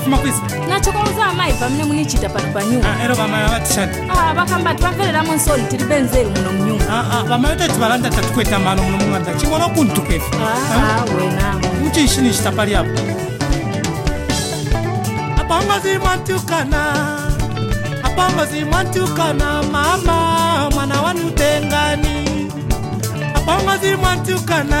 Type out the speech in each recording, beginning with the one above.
kufuma kwisa nachokoloza amayi pamene munichita pano pa nyumba ah, ero pamaya vatishani vakamba ah, tivavereramo nsoli tili benzeri muno mnyumba vamayi ah, tativalanda tatikweta mano muno mung'anda ching'ono kuntukefu wenamo muchinshini chitapali apo apangozimwantiukana apangozimwantiukana mama mwana wanutengani apangozimwantiukana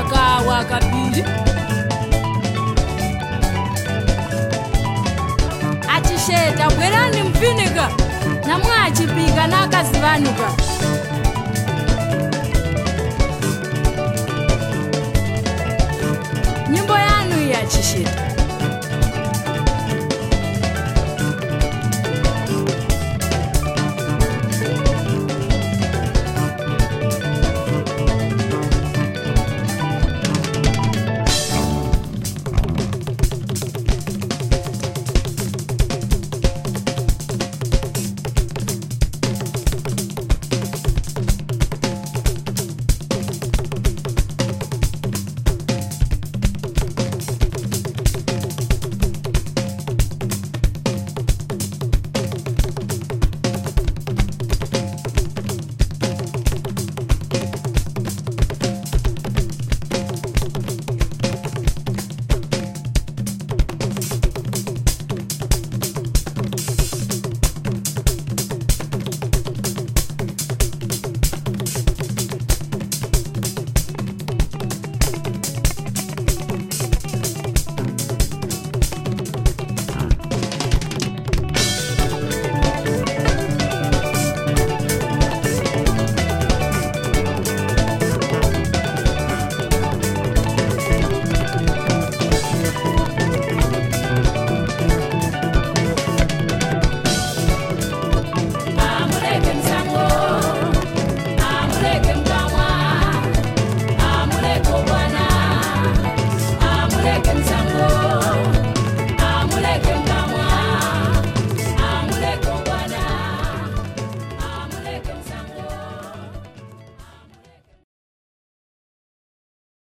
akawa kabiri achisheta bwerani mvinika namwe achipika naakazivanika nyimbo yanhu iyachisheta